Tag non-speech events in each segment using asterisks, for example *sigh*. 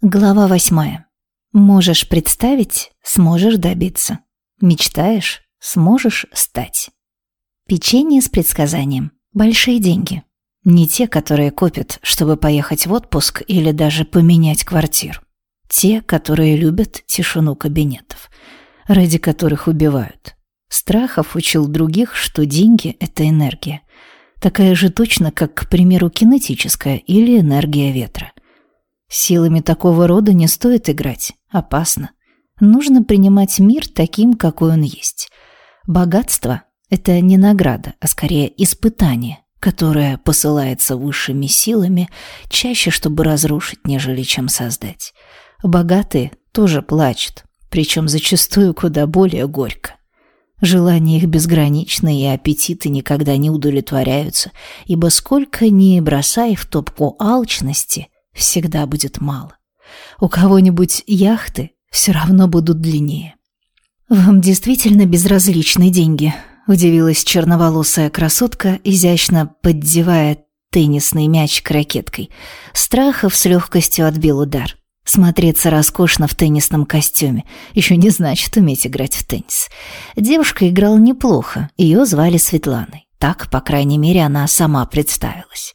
Глава восьмая. Можешь представить, сможешь добиться. Мечтаешь, сможешь стать. Печенье с предсказанием. Большие деньги. Не те, которые копят, чтобы поехать в отпуск или даже поменять квартиру. Те, которые любят тишину кабинетов, ради которых убивают. Страхов учил других, что деньги — это энергия. Такая же точно, как, к примеру, кинетическая или энергия ветра. Силами такого рода не стоит играть. Опасно. Нужно принимать мир таким, какой он есть. Богатство — это не награда, а скорее испытание, которое посылается высшими силами, чаще, чтобы разрушить, нежели чем создать. Богатые тоже плачут, причем зачастую куда более горько. Желания их безграничны, и аппетиты никогда не удовлетворяются, ибо сколько ни бросай в топку алчности — всегда будет мало. У кого-нибудь яхты все равно будут длиннее. «Вам действительно безразличны деньги?» – удивилась черноволосая красотка, изящно поддевая теннисный мячик ракеткой. Страхов с легкостью отбил удар. Смотреться роскошно в теннисном костюме еще не значит уметь играть в теннис. Девушка играла неплохо, ее звали Светланой. Так, по крайней мере, она сама представилась.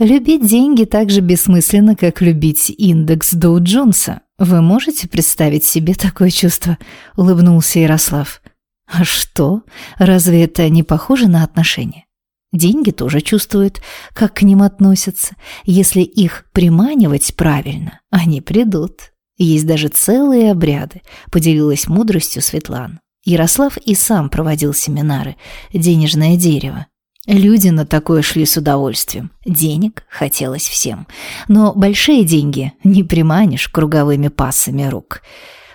Любить деньги так же бессмысленно, как любить индекс Доу Джонса. Вы можете представить себе такое чувство? Улыбнулся Ярослав. А что? Разве это не похоже на отношения? Деньги тоже чувствуют, как к ним относятся. Если их приманивать правильно, они придут. Есть даже целые обряды, поделилась мудростью Светлана. Ярослав и сам проводил семинары «Денежное дерево». Люди на такое шли с удовольствием. Денег хотелось всем. Но большие деньги не приманишь круговыми пасами рук.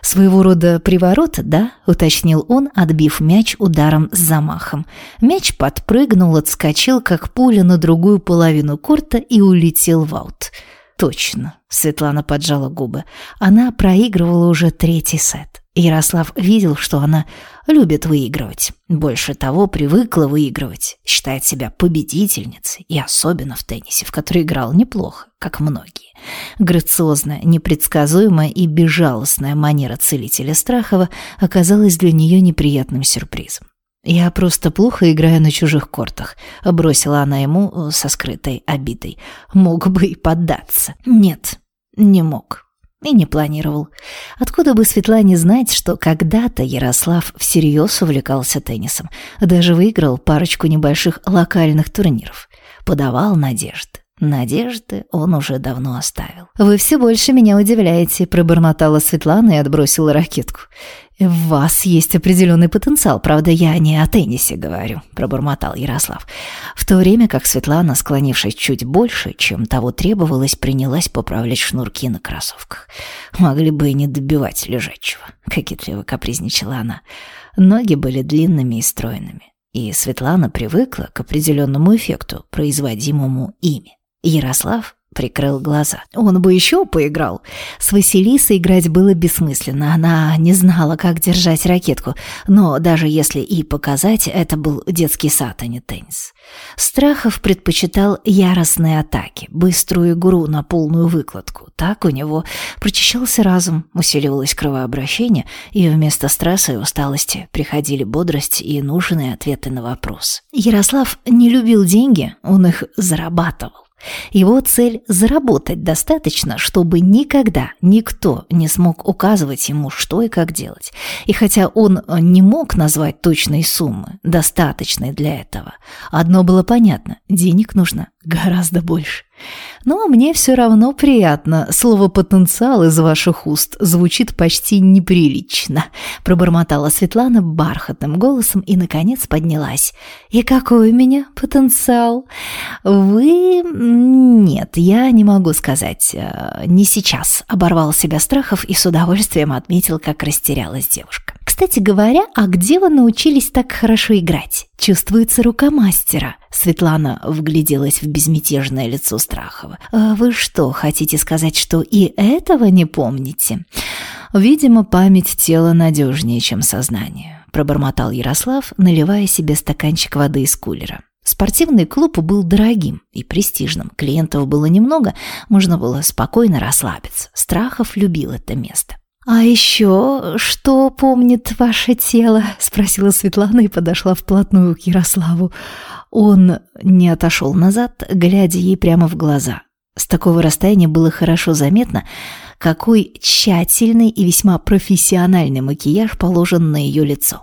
«Своего рода приворот, да?» — уточнил он, отбив мяч ударом с замахом. Мяч подпрыгнул, отскочил, как пуля на другую половину корта и улетел в аут. «Точно», — Светлана поджала губы. Она проигрывала уже третий сет. Ярослав видел, что она любит выигрывать. Больше того, привыкла выигрывать, считает себя победительницей, и особенно в теннисе, в который играл неплохо, как многие. Грациозная, непредсказуемая и безжалостная манера целителя Страхова оказалась для нее неприятным сюрпризом. «Я просто плохо играю на чужих кортах», — бросила она ему со скрытой обидой. «Мог бы и поддаться». «Нет, не мог». И не планировал. Откуда бы Светлане знать, что когда-то Ярослав всерьез увлекался теннисом, даже выиграл парочку небольших локальных турниров. Подавал надежды. Надежды он уже давно оставил. «Вы все больше меня удивляете», — пробормотала Светлана и отбросила ракетку. «В вас есть определенный потенциал, правда, я не о теннисе говорю», — пробормотал Ярослав. В то время как Светлана, склонившись чуть больше, чем того требовалось, принялась поправлять шнурки на кроссовках. «Могли бы и не добивать лежачего», — кокетливо капризничала она. Ноги были длинными и стройными, и Светлана привыкла к определенному эффекту, производимому ими. Ярослав прикрыл глаза. Он бы еще поиграл. С Василисой играть было бессмысленно. Она не знала, как держать ракетку. Но даже если и показать, это был детский сад, а не теннис. Страхов предпочитал яростные атаки, быструю игру на полную выкладку. Так у него прочищался разум, усиливалось кровообращение, и вместо стресса и усталости приходили бодрость и нужные ответы на вопрос. Ярослав не любил деньги, он их зарабатывал. Его цель – заработать достаточно, чтобы никогда никто не смог указывать ему, что и как делать. И хотя он не мог назвать точной суммы, достаточной для этого, одно было понятно – денег нужно гораздо больше. Но мне все равно приятно. Слово «потенциал» из ваших уст звучит почти неприлично», пробормотала Светлана бархатным голосом и, наконец, поднялась. «И какой у меня потенциал?» «Вы...» «Нет, я не могу сказать. Э, не сейчас», — оборвал себя Страхов и с удовольствием отметил, как растерялась девушка. Кстати говоря, а где вы научились так хорошо играть? Чувствуется рука мастера. Светлана вгляделась в безмятежное лицо Страхова. А вы что, хотите сказать, что и этого не помните? Видимо, память тела надежнее, чем сознание, пробормотал Ярослав, наливая себе стаканчик воды из кулера. Спортивный клуб был дорогим и престижным, клиентов было немного, можно было спокойно расслабиться. Страхов любил это место. «А еще что помнит ваше тело?» – спросила Светлана и подошла вплотную к Ярославу. Он не отошел назад, глядя ей прямо в глаза. С такого расстояния было хорошо заметно, какой тщательный и весьма профессиональный макияж положен на ее лицо.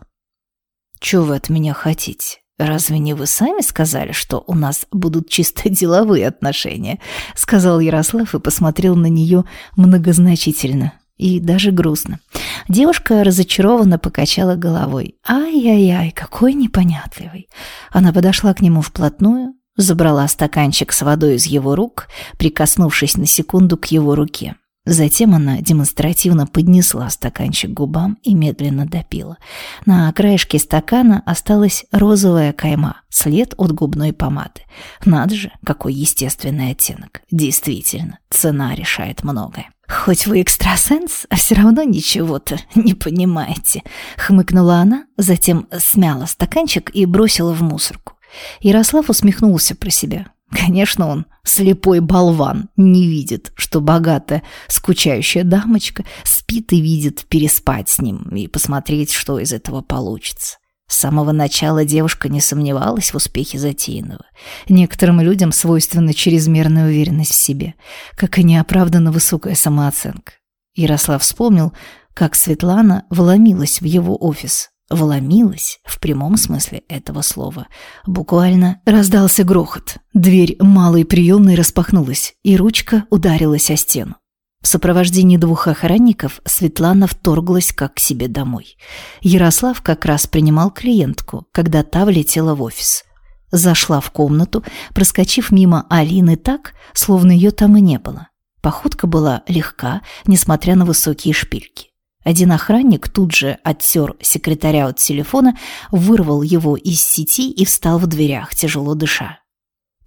«Чего вы от меня хотите? Разве не вы сами сказали, что у нас будут чисто деловые отношения?» Сказал Ярослав и посмотрел на нее многозначительно и даже грустно. Девушка разочарованно покачала головой. «Ай-яй-яй, какой непонятливый!» Она подошла к нему вплотную, забрала стаканчик с водой из его рук, прикоснувшись на секунду к его руке. Затем она демонстративно поднесла стаканчик к губам и медленно допила. На краешке стакана осталась розовая кайма, след от губной помады. Надо же, какой естественный оттенок. Действительно, цена решает многое. «Хоть вы экстрасенс, а все равно ничего-то не понимаете», — хмыкнула она, затем смяла стаканчик и бросила в мусорку. Ярослав усмехнулся про себя. Конечно, он, слепой болван, не видит, что богатая, скучающая дамочка спит и видит переспать с ним и посмотреть, что из этого получится. С самого начала девушка не сомневалась в успехе затеянного. Некоторым людям свойственна чрезмерная уверенность в себе, как и неоправданно высокая самооценка. Ярослав вспомнил, как Светлана вломилась в его офис, вломилась в прямом смысле этого слова. Буквально раздался грохот. Дверь малой приемной распахнулась, и ручка ударилась о стену. В сопровождении двух охранников Светлана вторглась как к себе домой. Ярослав как раз принимал клиентку, когда та влетела в офис. Зашла в комнату, проскочив мимо Алины так, словно ее там и не было. Походка была легка, несмотря на высокие шпильки. Один охранник тут же оттер секретаря от телефона, вырвал его из сети и встал в дверях, тяжело дыша.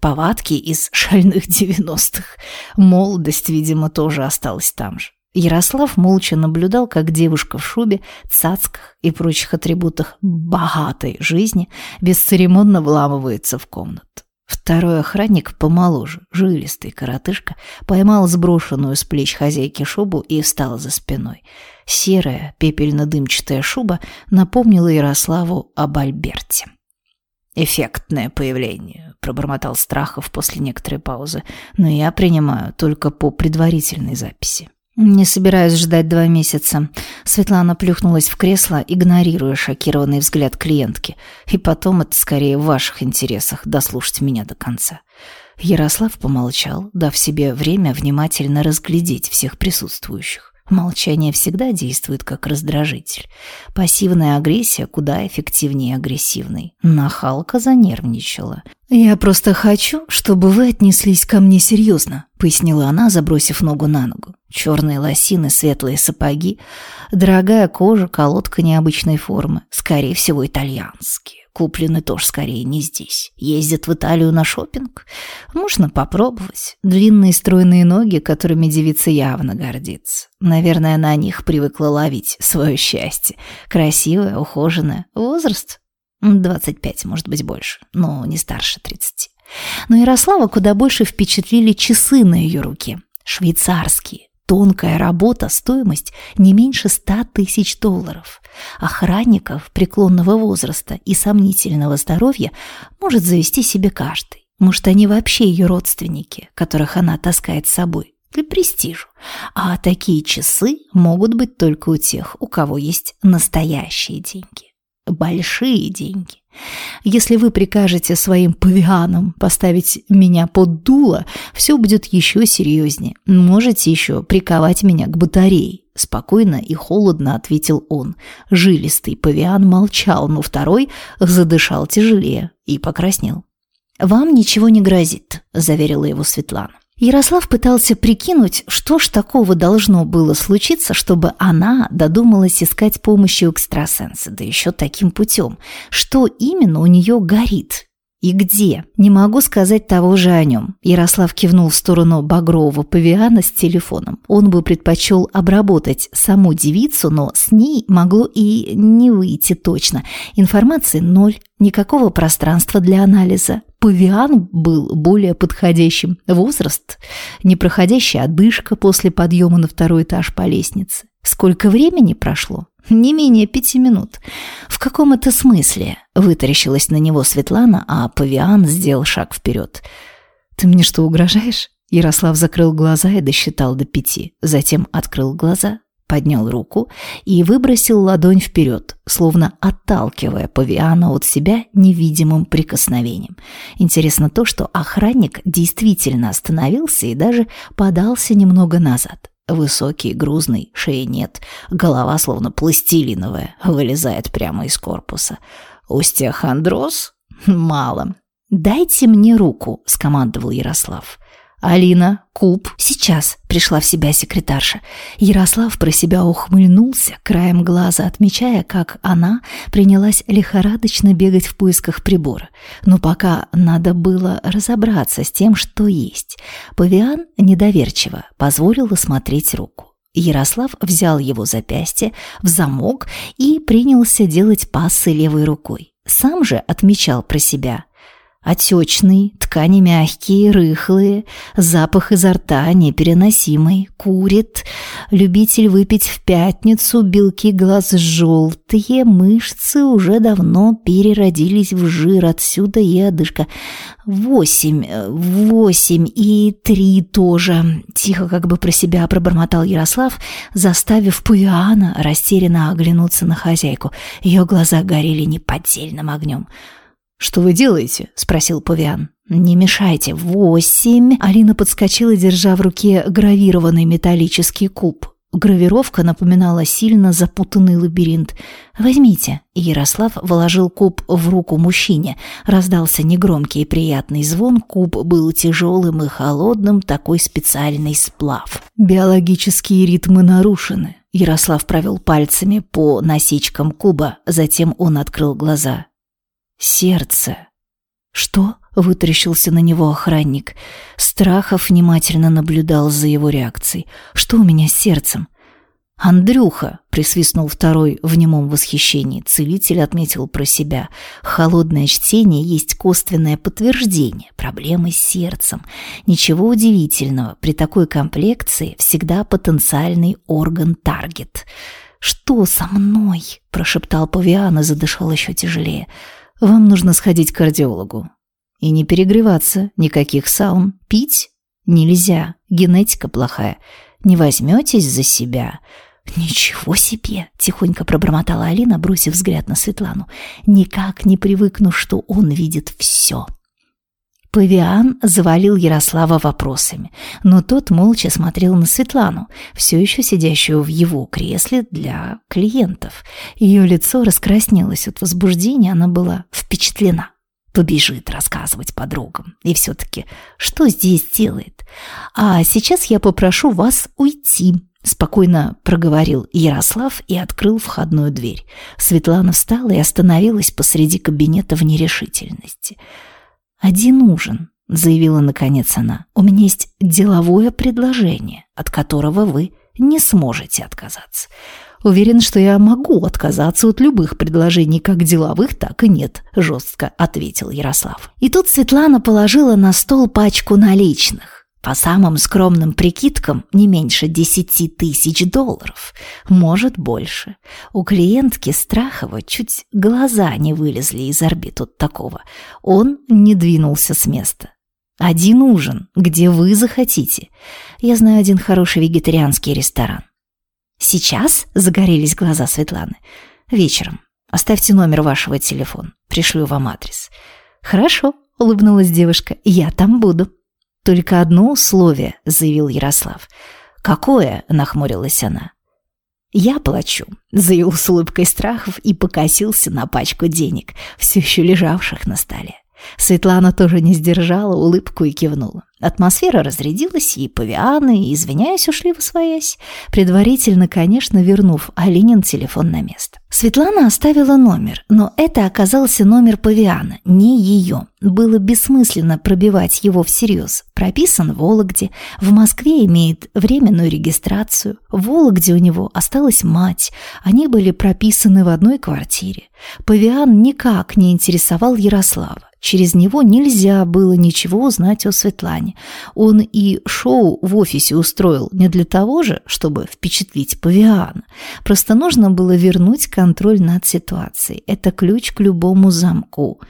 Повадки из шальных девяностых. Молодость, видимо, тоже осталась там же. Ярослав молча наблюдал, как девушка в шубе, цацках и прочих атрибутах богатой жизни бесцеремонно вламывается в комнату. Второй охранник помоложе, жилистый коротышка, поймал сброшенную с плеч хозяйки шубу и встал за спиной – Серая пепельно-дымчатая шуба напомнила Ярославу об Альберте. «Эффектное появление», — пробормотал Страхов после некоторой паузы, «но я принимаю только по предварительной записи». «Не собираюсь ждать два месяца». Светлана плюхнулась в кресло, игнорируя шокированный взгляд клиентки. «И потом это скорее в ваших интересах дослушать меня до конца». Ярослав помолчал, дав себе время внимательно разглядеть всех присутствующих. Молчание всегда действует как раздражитель. Пассивная агрессия куда эффективнее агрессивной. Нахалка занервничала. «Я просто хочу, чтобы вы отнеслись ко мне серьезно», — пояснила она, забросив ногу на ногу. Черные лосины, светлые сапоги, дорогая кожа, колодка необычной формы, скорее всего, итальянские. Куплены тоже скорее не здесь. Ездят в Италию на шопинг. Можно попробовать. Длинные стройные ноги, которыми девица явно гордится. Наверное, на них привыкла ловить свое счастье. Красивая, ухоженная. Возраст? 25, может быть, больше. Но не старше 30. Но Ярослава куда больше впечатлили часы на ее руке. Швейцарские, Тонкая работа, стоимость не меньше ста тысяч долларов. Охранников преклонного возраста и сомнительного здоровья может завести себе каждый. Может, они вообще ее родственники, которых она таскает с собой для престижа. А такие часы могут быть только у тех, у кого есть настоящие деньги. Большие деньги. Если вы прикажете своим павианам поставить меня под дуло, все будет еще серьезнее. Можете еще приковать меня к батарее. Спокойно и холодно ответил он. Жилистый павиан молчал, но второй задышал тяжелее и покраснел. «Вам ничего не грозит», – заверила его Светлана. Ярослав пытался прикинуть, что ж такого должно было случиться, чтобы она додумалась искать помощи у экстрасенса, да еще таким путем. Что именно у нее горит? И где? Не могу сказать того же о нем. Ярослав кивнул в сторону багрового павиана с телефоном. Он бы предпочел обработать саму девицу, но с ней могло и не выйти точно. Информации ноль, никакого пространства для анализа. Павиан был более подходящим. Возраст, непроходящая одышка после подъема на второй этаж по лестнице. Сколько времени прошло? Не менее пяти минут. В каком это смысле? Вытаращилась на него Светлана, а Павиан сделал шаг вперед. Ты мне что, угрожаешь? Ярослав закрыл глаза и досчитал до пяти. Затем открыл глаза, поднял руку и выбросил ладонь вперед, словно отталкивая Павиана от себя невидимым прикосновением. Интересно то, что охранник действительно остановился и даже подался немного назад. Высокий, грузный, шеи нет, голова словно пластилиновая, вылезает прямо из корпуса. Остеохондроз? Мало. «Дайте мне руку», — скомандовал Ярослав. «Алина, куб». «Сейчас», — пришла в себя секретарша. Ярослав про себя ухмыльнулся, краем глаза отмечая, как она принялась лихорадочно бегать в поисках прибора. Но пока надо было разобраться с тем, что есть. Павиан недоверчиво позволил осмотреть руку. Ярослав взял его запястье в замок и принялся делать пассы левой рукой. Сам же отмечал про себя – Отечный, ткани мягкие, рыхлые, запах изо рта непереносимый, курит, любитель выпить в пятницу, белки глаз желтые, мышцы уже давно переродились в жир, отсюда и одышка. Восемь, восемь и три тоже, тихо как бы про себя пробормотал Ярослав, заставив Пуиана растерянно оглянуться на хозяйку. Ее глаза горели неподдельным огнем. «Что вы делаете?» – спросил Павиан. «Не мешайте. Восемь!» Алина подскочила, держа в руке гравированный металлический куб. Гравировка напоминала сильно запутанный лабиринт. «Возьмите». Ярослав вложил куб в руку мужчине. Раздался негромкий и приятный звон. Куб был тяжелым и холодным, такой специальный сплав. Биологические ритмы нарушены. Ярослав провел пальцами по насечкам куба, затем он открыл глаза. Сердце. Что? Вытаращился на него охранник. Страхов внимательно наблюдал за его реакцией. Что у меня с сердцем? «Андрюха!» — присвистнул второй в немом восхищении. Целитель отметил про себя. Холодное чтение есть косвенное подтверждение проблемы с сердцем. Ничего удивительного, при такой комплекции всегда потенциальный орган-таргет. «Что со мной?» — прошептал Павиан и задышал еще тяжелее. Вам нужно сходить к кардиологу. И не перегреваться, никаких саун. Пить нельзя, генетика плохая. Не возьметесь за себя. «Ничего себе!» — тихонько пробормотала Алина, бросив взгляд на Светлану. «Никак не привыкну, что он видит все». Павиан завалил Ярослава вопросами, но тот молча смотрел на Светлану, все еще сидящую в его кресле для клиентов. Ее лицо раскраснелось от возбуждения, она была впечатлена. Побежит рассказывать подругам. И все-таки, что здесь делает? А сейчас я попрошу вас уйти, Спокойно проговорил Ярослав и открыл входную дверь. Светлана встала и остановилась посреди кабинета в нерешительности. «Один ужин», — заявила наконец она. «У меня есть деловое предложение, от которого вы не сможете отказаться. Уверен, что я могу отказаться от любых предложений, как деловых, так и нет», — жестко ответил Ярослав. И тут Светлана положила на стол пачку наличных. По самым скромным прикидкам, не меньше десяти тысяч долларов. Может, больше. У клиентки Страхова чуть глаза не вылезли из орбит от такого. Он не двинулся с места. Один ужин, где вы захотите. Я знаю один хороший вегетарианский ресторан. Сейчас загорелись глаза Светланы. Вечером. Оставьте номер вашего телефона. Пришлю вам адрес. Хорошо, улыбнулась девушка. Я там буду. «Только одно условие», — заявил Ярослав. «Какое?» — нахмурилась она. «Я плачу», — заявил с улыбкой страхов и покосился на пачку денег, все еще лежавших на столе. Светлана тоже не сдержала улыбку и кивнула. Атмосфера разрядилась, и павианы, извиняясь, ушли в своясь, предварительно, конечно, вернув Алинин телефон на место. Светлана оставила номер, но это оказался номер павиана, не ее. Было бессмысленно пробивать его всерьез. Прописан в Вологде, в Москве имеет временную регистрацию, в Вологде у него осталась мать, они были прописаны в одной квартире. Павиан никак не интересовал Ярослава. Через него нельзя было ничего узнать о Светлане. Он и шоу в офисе устроил не для того же, чтобы впечатлить павиана. Просто нужно было вернуть контроль над ситуацией. Это ключ к любому замку.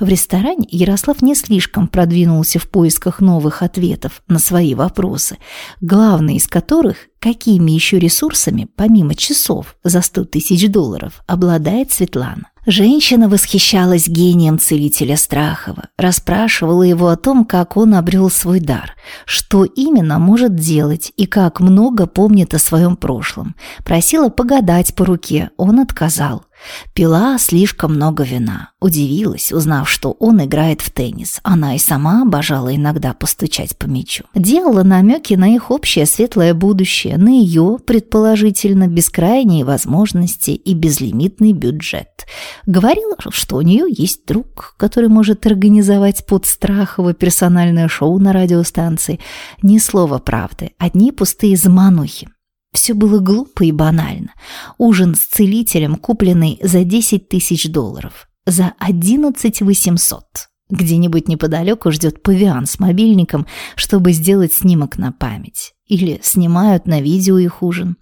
В ресторане Ярослав не слишком продвинулся в поисках новых ответов на свои вопросы, главный из которых какими еще ресурсами, помимо часов за 100 тысяч долларов, обладает Светлана. Женщина восхищалась гением целителя Страхова, расспрашивала его о том, как он обрел свой дар, что именно может делать и как много помнит о своем прошлом. Просила погадать по руке, он отказал. Пила слишком много вина. Удивилась, узнав, что он играет в теннис. Она и сама обожала иногда постучать по мячу. Делала намеки на их общее светлое будущее, на ее, предположительно, бескрайние возможности и безлимитный бюджет. Говорила, что у нее есть друг, который может организовать под Страхово персональное шоу на радиостанции. Ни слова правды, одни пустые заманухи. Все было глупо и банально. Ужин с целителем, купленный за 10 тысяч долларов. За 11 800. Где-нибудь неподалеку ждет павиан с мобильником, чтобы сделать снимок на память. Или снимают на видео их ужин.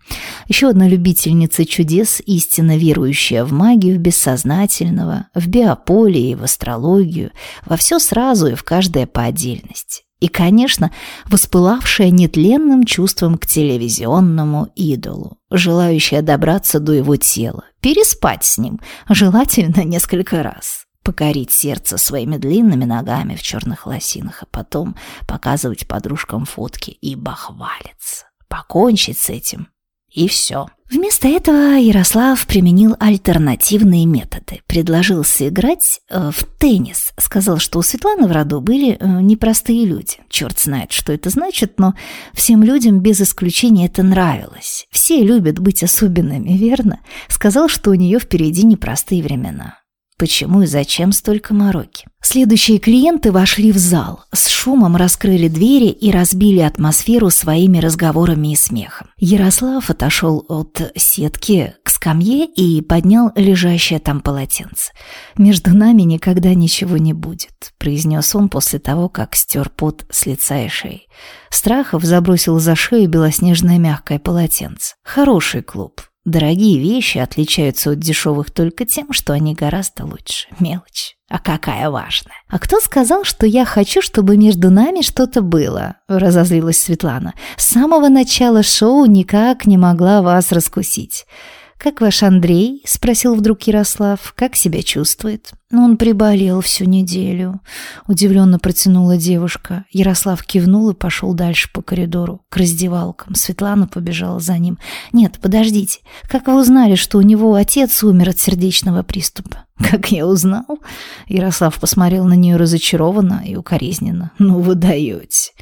Еще одна любительница чудес, истинно верующая в магию бессознательного, в биополе и в астрологию, во все сразу и в каждое по отдельности. И, конечно, воспылавшая нетленным чувством к телевизионному идолу, желающая добраться до его тела, переспать с ним, желательно несколько раз, покорить сердце своими длинными ногами в черных лосинах, а потом показывать подружкам фотки и бахвалиться. Покончить с этим и все. Вместо этого Ярослав применил альтернативные методы. Предложил сыграть э, в теннис. Сказал, что у Светланы в роду были э, непростые люди. Черт знает, что это значит, но всем людям без исключения это нравилось. Все любят быть особенными, верно? Сказал, что у нее впереди непростые времена. Почему и зачем столько мороки? Следующие клиенты вошли в зал, с шумом раскрыли двери и разбили атмосферу своими разговорами и смехом. Ярослав отошел от сетки к скамье и поднял лежащее там полотенце. «Между нами никогда ничего не будет», — произнес он после того, как стер пот с лица и шеи. Страхов забросил за шею белоснежное мягкое полотенце. «Хороший клуб, Дорогие вещи отличаются от дешевых только тем, что они гораздо лучше. Мелочь. А какая важная. А кто сказал, что я хочу, чтобы между нами что-то было? Разозлилась Светлана. С самого начала шоу никак не могла вас раскусить. «Как ваш Андрей?» — спросил вдруг Ярослав. «Как себя чувствует?» «Он приболел всю неделю», — удивленно протянула девушка. Ярослав кивнул и пошел дальше по коридору, к раздевалкам. Светлана побежала за ним. «Нет, подождите. Как вы узнали, что у него отец умер от сердечного приступа?» *laughs* «Как я узнал?» Ярослав посмотрел на нее разочарованно и укоризненно. «Ну вы даете!»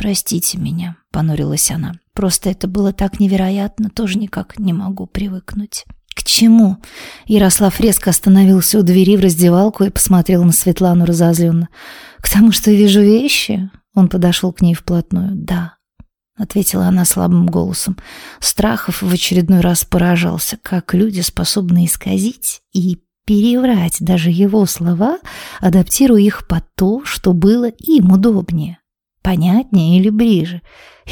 «Простите меня», — понурилась она. «Просто это было так невероятно, тоже никак не могу привыкнуть». «К чему?» Ярослав резко остановился у двери в раздевалку и посмотрел на Светлану разозленно. «К тому, что вижу вещи?» Он подошел к ней вплотную. «Да», — ответила она слабым голосом. Страхов в очередной раз поражался, как люди способны исказить и переврать даже его слова, адаптируя их под то, что было им удобнее. Понятнее или ближе?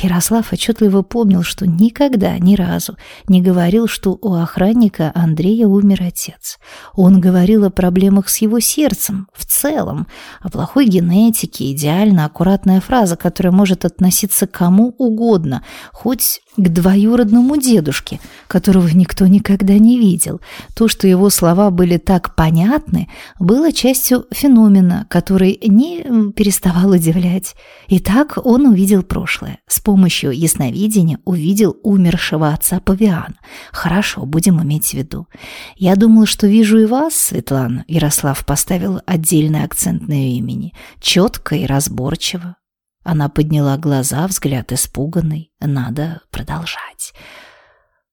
Ярослав отчетливо помнил, что никогда, ни разу не говорил, что у охранника Андрея умер отец. Он говорил о проблемах с его сердцем, в целом, о плохой генетике, идеально аккуратная фраза, которая может относиться к кому угодно, хоть к двоюродному дедушке, которого никто никогда не видел. То, что его слова были так понятны, было частью феномена, который не переставал удивлять. И так он увидел прошлое. Помощью ясновидения увидел умершего отца Павиана. Хорошо, будем иметь в виду. Я думала, что вижу и вас, Светлана. Ярослав поставил отдельный акцент на ее имени. Четко и разборчиво. Она подняла глаза, взгляд испуганный. Надо продолжать.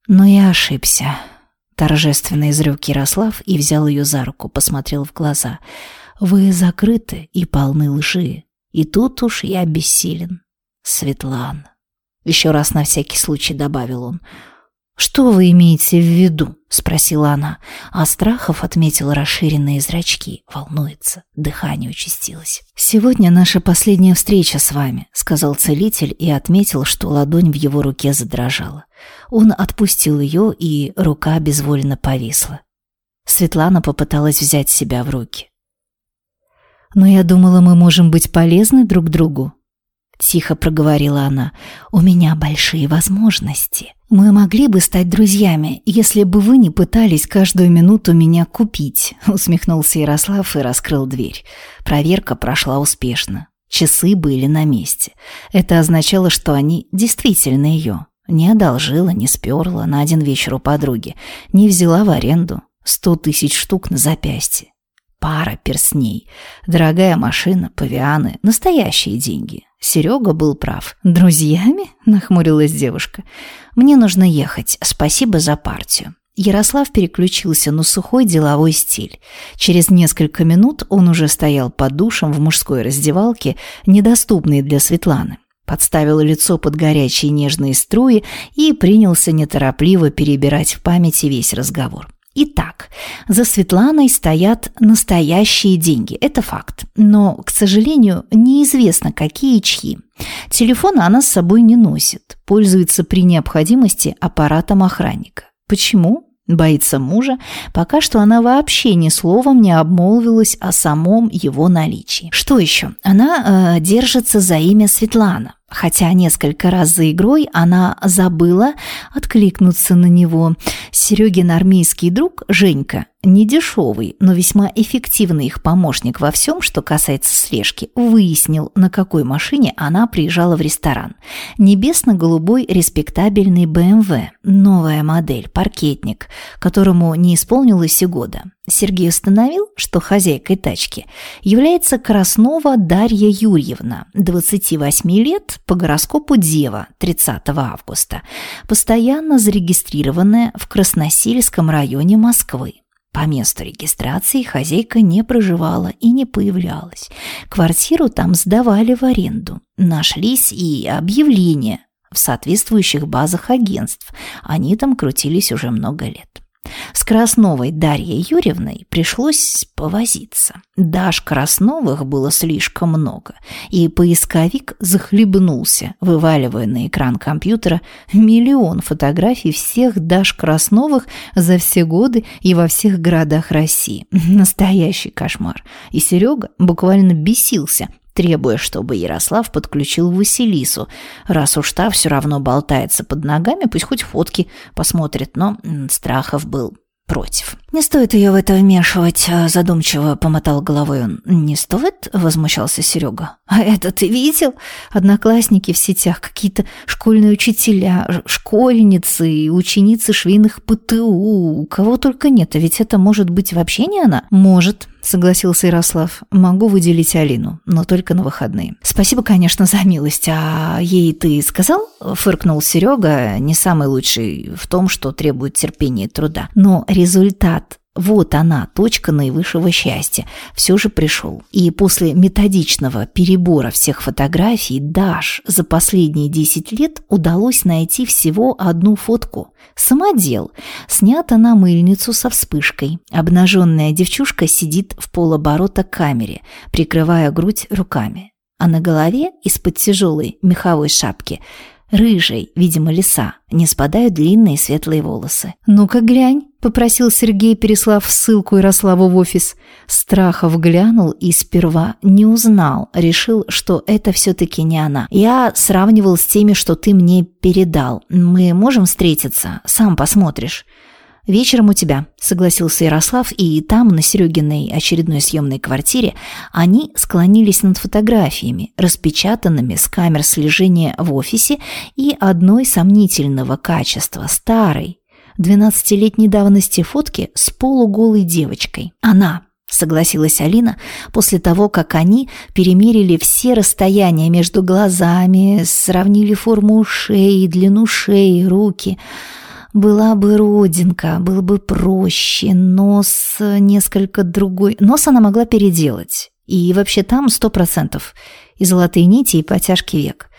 Но я ошибся. Торжественно изрек Ярослав и взял ее за руку, посмотрел в глаза. «Вы закрыты и полны лжи. И тут уж я бессилен. Светлана». Еще раз на всякий случай добавил он. «Что вы имеете в виду?» — спросила она, а Страхов отметил расширенные зрачки, волнуется, дыхание участилось. «Сегодня наша последняя встреча с вами», — сказал целитель и отметил, что ладонь в его руке задрожала. Он отпустил ее, и рука безвольно повисла. Светлана попыталась взять себя в руки. «Но я думала, мы можем быть полезны друг другу», — тихо проговорила она. «У меня большие возможности. Мы могли бы стать друзьями, если бы вы не пытались каждую минуту меня купить», — усмехнулся Ярослав и раскрыл дверь. Проверка прошла успешно. Часы были на месте. Это означало, что они действительно ее. Не одолжила, не сперла на один вечер у подруги, не взяла в аренду. Сто тысяч штук на запястье. Пара персней. Дорогая машина, павианы, настоящие деньги. Серега был прав. «Друзьями?» – нахмурилась девушка. «Мне нужно ехать. Спасибо за партию». Ярослав переключился на сухой деловой стиль. Через несколько минут он уже стоял под душем в мужской раздевалке, недоступной для Светланы. Подставил лицо под горячие нежные струи и принялся неторопливо перебирать в памяти весь разговор. Итак, за Светланой стоят настоящие деньги, это факт. Но, к сожалению, неизвестно, какие и чьи. Телефона она с собой не носит, пользуется при необходимости аппаратом охранника. Почему? Боится мужа, пока что она вообще ни словом не обмолвилась о самом его наличии. Что еще? Она э, держится за имя Светлана хотя несколько раз за игрой она забыла откликнуться на него. Серегин армейский друг Женька не дешевый, но весьма эффективный их помощник во всем, что касается слежки, выяснил, на какой машине она приезжала в ресторан. Небесно-голубой респектабельный BMW, новая модель, паркетник, которому не исполнилось и года. Сергей установил, что хозяйкой тачки является Краснова Дарья Юрьевна, 28 лет, по гороскопу Дева, 30 августа, постоянно зарегистрированная в Красносельском районе Москвы. По месту регистрации хозяйка не проживала и не появлялась. Квартиру там сдавали в аренду. Нашлись и объявления в соответствующих базах агентств. Они там крутились уже много лет. С Красновой Дарьей Юрьевной пришлось повозиться. Даш Красновых было слишком много, и поисковик захлебнулся, вываливая на экран компьютера миллион фотографий всех Даш Красновых за все годы и во всех городах России. Настоящий кошмар. И Серега буквально бесился, требуя, чтобы Ярослав подключил Василису. Раз уж та все равно болтается под ногами, пусть хоть фотки посмотрит, но Страхов был против. «Не стоит ее в это вмешивать», – задумчиво помотал головой он. «Не стоит?» – возмущался Серега. «А это ты видел? Одноклассники в сетях, какие-то школьные учителя, школьницы ученицы швейных ПТУ. Кого только нет, а ведь это может быть вообще не она?» «Может», согласился Ярослав. «Могу выделить Алину, но только на выходные». «Спасибо, конечно, за милость. А ей ты сказал?» – фыркнул Серега, не самый лучший в том, что требует терпения и труда. Но результат вот она, точка наивысшего счастья, все же пришел. И после методичного перебора всех фотографий Даш за последние 10 лет удалось найти всего одну фотку. Самодел. Снята на мыльницу со вспышкой. Обнаженная девчушка сидит в полоборота к камере, прикрывая грудь руками. А на голове из-под тяжелой меховой шапки рыжей, видимо, лиса, не спадают длинные светлые волосы. «Ну-ка глянь», попросил Сергей, переслав ссылку Ярославу в офис. Страхов глянул и сперва не узнал, решил, что это все-таки не она. «Я сравнивал с теми, что ты мне передал. Мы можем встретиться? Сам посмотришь». «Вечером у тебя», — согласился Ярослав, и там, на Серегиной очередной съемной квартире, они склонились над фотографиями, распечатанными с камер слежения в офисе и одной сомнительного качества, старой, 12-летней давности фотки с полуголой девочкой. Она, согласилась Алина после того, как они перемерили все расстояния между глазами, сравнили форму ушей, длину шеи, руки. Была бы родинка, было бы проще, нос несколько другой. Нос она могла переделать. И вообще там сто процентов. И золотые нити, и потяжки век.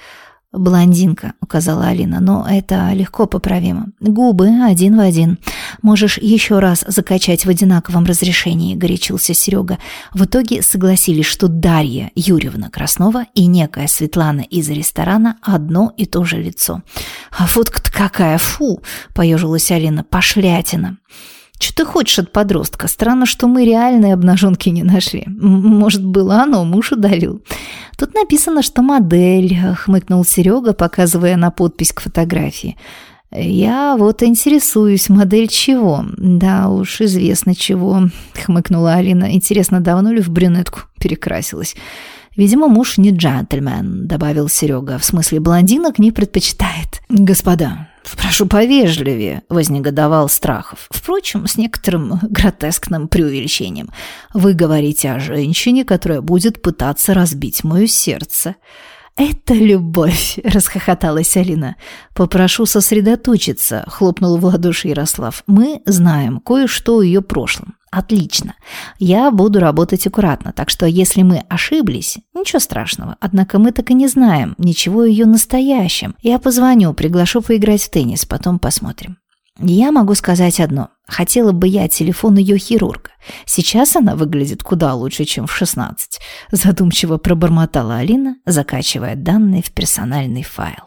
«Блондинка», — указала Алина, — «но это легко поправимо. Губы один в один. Можешь еще раз закачать в одинаковом разрешении», — горячился Серега. В итоге согласились, что Дарья Юрьевна Краснова и некая Светлана из ресторана одно и то же лицо. «А фотка-то какая, фу!» — поежилась Алина. «Пошлятина». Что ты хочешь от подростка? Странно, что мы реальные обнаженки не нашли. Может, была, но муж удалил. Тут написано, что модель, хмыкнул Серега, показывая на подпись к фотографии. «Я вот интересуюсь, модель чего?» «Да уж, известно чего», — хмыкнула Алина. «Интересно, давно ли в брюнетку перекрасилась?» «Видимо, муж не джентльмен», — добавил Серега. «В смысле, блондинок не предпочитает». «Господа, прошу повежливее», — вознегодовал Страхов. Впрочем, с некоторым гротескным преувеличением. «Вы говорите о женщине, которая будет пытаться разбить мое сердце». «Это любовь!» *laughs* – расхохоталась Алина. «Попрошу сосредоточиться», – хлопнул в ладоши Ярослав. «Мы знаем кое-что о ее прошлом. Отлично. Я буду работать аккуратно, так что если мы ошиблись, ничего страшного. Однако мы так и не знаем ничего ее настоящем. Я позвоню, приглашу поиграть в теннис, потом посмотрим». Я могу сказать одно. Хотела бы я телефон ее хирурга. Сейчас она выглядит куда лучше, чем в 16. Задумчиво пробормотала Алина, закачивая данные в персональный файл.